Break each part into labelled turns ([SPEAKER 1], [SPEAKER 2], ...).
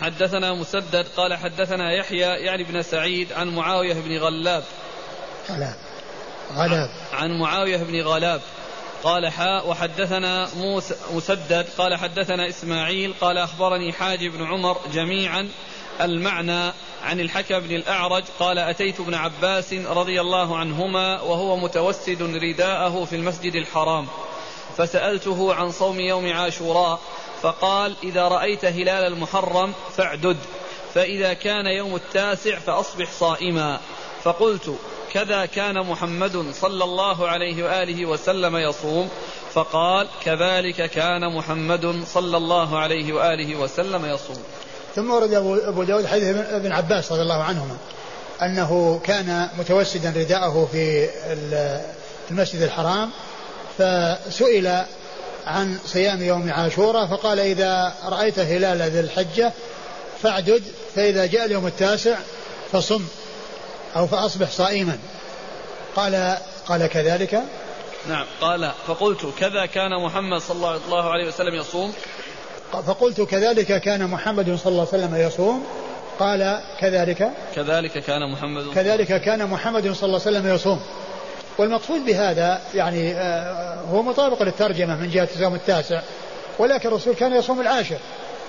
[SPEAKER 1] حدثنا مسدد قال حدثنا يحيى يعني بن سعيد عن معاوية بن غلاب.
[SPEAKER 2] غلاب. غلاب.
[SPEAKER 1] عن معاوية بن غلاب. قال حاء وحدثنا موسى مسدد قال حدثنا إسماعيل قال أخبرني حاج بن عمر جميعا المعنى عن الحكم بن الأعرج قال أتيت ابن عباس رضي الله عنهما وهو متوسد رداءه في المسجد الحرام. فسألته عن صوم يوم عاشوراء فقال إذا رأيت هلال المحرم فاعدد فإذا كان يوم التاسع فأصبح صائما. فقلت كذا كان محمد صلى الله عليه وآله وسلم يصوم فقال كذلك كان محمد صلى الله عليه وآله وسلم يصوم.
[SPEAKER 2] ثم ورد أبو داود حديث ابن عباس رضي الله عنهما أنه كان متوسدا رداءه في المسجد الحرام فسئل عن صيام يوم عاشوراء فقال إذا رأيت هلال ذي الحجة فاعدد فإذا جاء اليوم التاسع فصم أو فأصبح صائما. قال قال كذلك؟
[SPEAKER 1] نعم قال فقلت كذا كان محمد صلى الله عليه وسلم يصوم؟
[SPEAKER 2] فقلت كذلك كان محمد صلى الله عليه وسلم يصوم؟ قال كذلك؟
[SPEAKER 1] كذلك كان محمد
[SPEAKER 2] كذلك كان محمد صلى الله عليه وسلم يصوم. والمقصود بهذا يعني آه، هو مطابق للترجمة من جهة اليوم التاسع. ولكن الرسول كان يصوم العاشر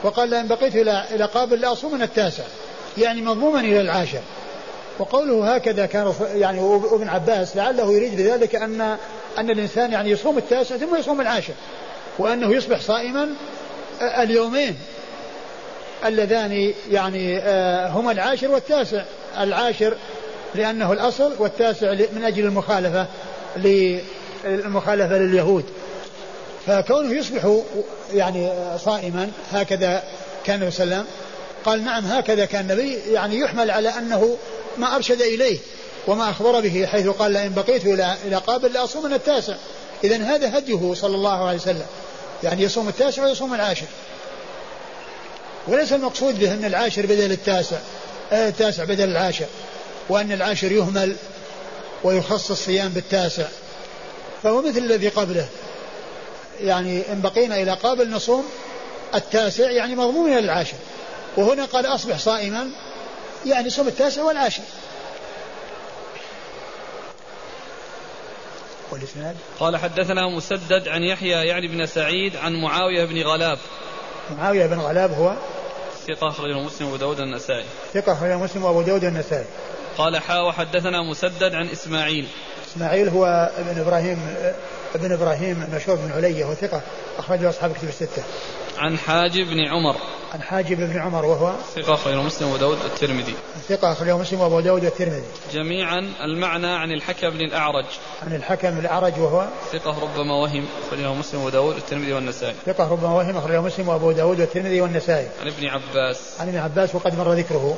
[SPEAKER 2] وقال لئن بقيت إلى إلى قابل لأصوم من التاسع يعني مضموما إلى العاشر. وقوله هكذا كان يعني ابن عباس لعله يريد بذلك أن أن الإنسان يعني يصوم التاسع ثم يصوم العاشر وأنه يصبح صائما آه، اليومين اللذان يعني آه، هما العاشر والتاسع. العاشر لأنه الأصل والتاسع من أجل المخالفة للمخالفة لليهود. فكونه يصبح يعني صائما هكذا كان النبي وسلم قال نعم هكذا كان النبي يعني يحمل على أنه ما أرشد إليه وما أخبر به حيث قال لئن بقيت إلى إلى قابل لأصوم من التاسع. إذا هذا هديه صلى الله عليه وسلم. يعني يصوم التاسع ويصوم العاشر. وليس المقصود به أن العاشر بدل التاسع آه، التاسع بدل العاشر. وأن العاشر يهمل ويخص الصيام بالتاسع. فهو مثل الذي قبله. يعني إن بقينا إلى قابل نصوم التاسع يعني مضمون إلى العاشر. وهنا قال أصبح صائما يعني صوم التاسع والعاشر.
[SPEAKER 1] والإسناد؟ قال حدثنا مسدد عن يحيى يعني بن سعيد عن معاوية بن غلاب.
[SPEAKER 2] معاوية بن غلاب هو؟
[SPEAKER 1] ثقة أخرجه مسلم وأبو داود النسائي.
[SPEAKER 2] ثقة أخرجه مسلم وأبو داود النسائي.
[SPEAKER 1] قال حا وحدثنا مسدد عن إسماعيل.
[SPEAKER 2] إسماعيل هو ابن إبراهيم ابن إبراهيم مشهور بن علية وثقة أخرجه أصحاب كتب الستة.
[SPEAKER 1] عن حاجب بن عمر.
[SPEAKER 2] عن حاجب بن عمر وهو
[SPEAKER 1] ثقة أخرجه مسلم وأبو داود الترمذي.
[SPEAKER 2] ثقة أخرجه مسلم وأبو داود الترمذي.
[SPEAKER 1] جميعا المعنى عن الحكم بن الأعرج.
[SPEAKER 2] عن الحكم الأعرج وهو
[SPEAKER 1] ثقة ربما وهم أخرجه مسلم وأبو داود الترمذي والنسائي.
[SPEAKER 2] ثقة ربما وهم أخرجه مسلم وأبو داود والترمذي والنسائي.
[SPEAKER 1] عن ابن عباس.
[SPEAKER 2] عن ابن عباس وقد مر ذكره.